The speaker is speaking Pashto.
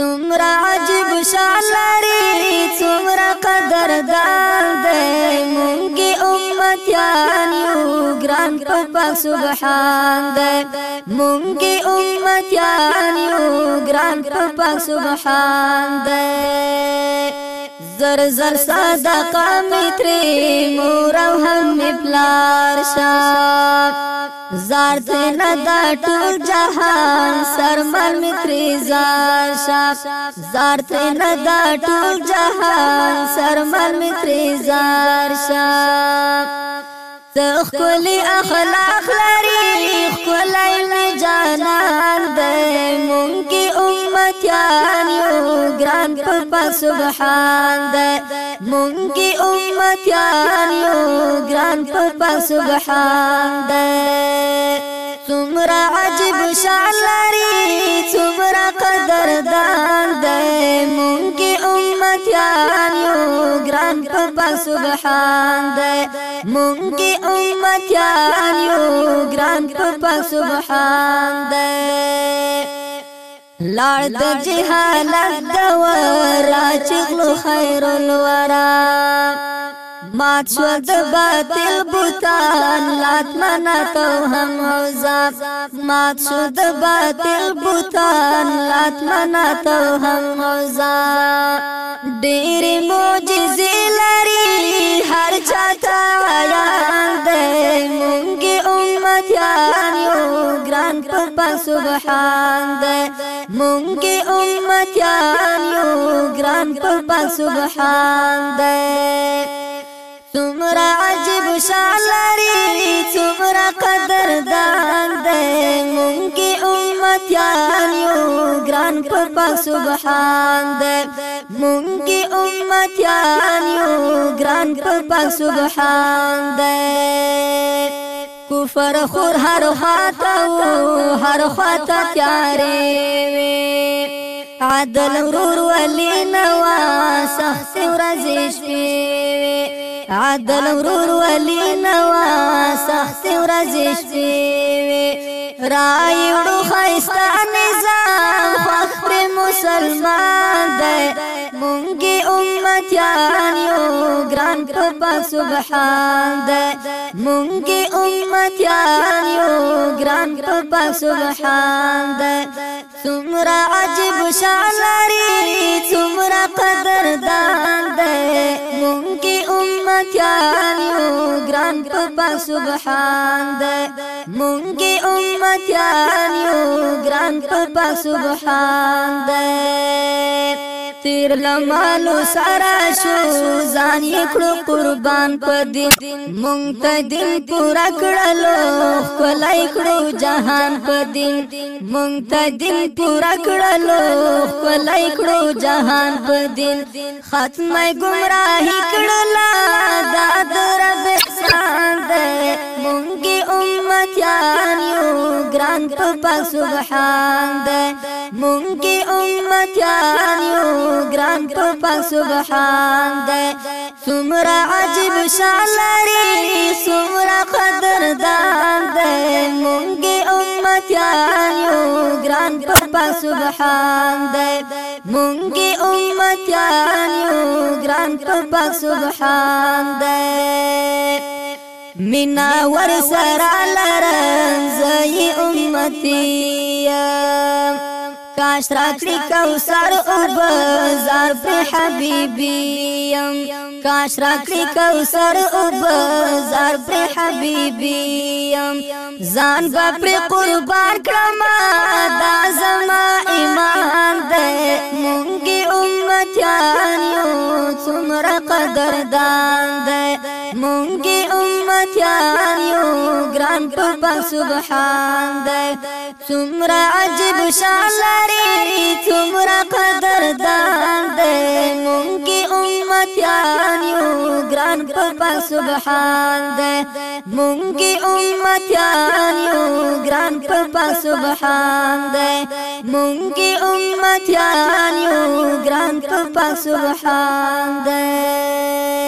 څومره عجیب شان لري څومره قدردان دی مونږ امت یان یو ګران په پاک سبحان دی مونږ امت یان یو ګران په پاک سبحان دی زر زر صدقه می تری مور او هم پلار شاه زار تینا دا ټول جهان سرمن متری زار شاپ زار تینا دا ټول جهان سرمن متری زار شاپ تخ کلی اخلاق لري خلای نه جانان دې مونږه امت یان یو ګران په پاک سبحان دې مونږ کی امت یان یو ګران په پاک سبحان دې څومره عجیب شان لري څومره قدردان دې مونږ کی امت یان یو ګران په پاک سبحان دې مونږ کی امت یان یو ګران په پاک سبحان دې لار د جهالت د ورا چغلو خیر الورا مات شو د باطل بوتان لات منا تو هم عذاب مات شو د باطل بوتان لات منا تو هم عذاب رب سبحان دے مونگی امتیان یو گران پاپا سبحان دے سمرا عجب شان لري سمرا قدردان دے مونگی امتیان یو گران پاپا سبحان دے مونگی امتیان یو گران پاپا سبحان دے کفر خور هر خواته هر خواته تیارې عدل ورور ولی نوا سخت ورځې شپې عدل ورور ولي نوا سخت ورځې شپې راي وړو خيستا نظام خوخ پر مسلمان دی مونږه امت یان یو ګران په سبحان دی مونږه امت یان یو ګران په سبحان دی څومره عجیب شان لري څومره قدردان دی مونږ کې امتیان یو ګران په سبحان دی مونږ کې امتیان یو ګران په سبحان دی تیر لمالو سارا شو ځان یې کړو قربان په دین مونږ ته دین پورا کړلو خلای کړو جهان په دین مونږ ته دین پورا کړلو خلای کړو جهان په دین ختمه گمراهی کړلا دا ګران په پاک سبحان د مونږه امت یان یو ګران په پاک سبحان د سمرا عجب شان لري سمرا قدردان د مونږه امت یان یو ګران په پاک سبحان د مونږه امت یان یو ګران په پاک سبحان د منا ورسر على رنزي أمتي كاش راكري كوسر أبزار في حبيبي كاش راكري كوسر أبزار في حبيبي زان بابري قربار كرما دازما إيمان دي منجي أمتي أنيو تمر قدر دان دي أمتي اتیان یو گران پاک سبحان دے سمرا عجب شان لري سمرا قدر دان دے مونږه امتیان یو گران پاک سبحان دے مونږه امتیان یو گران پاک سبحان دے مونږه امتیان یو گران پاک سبحان دے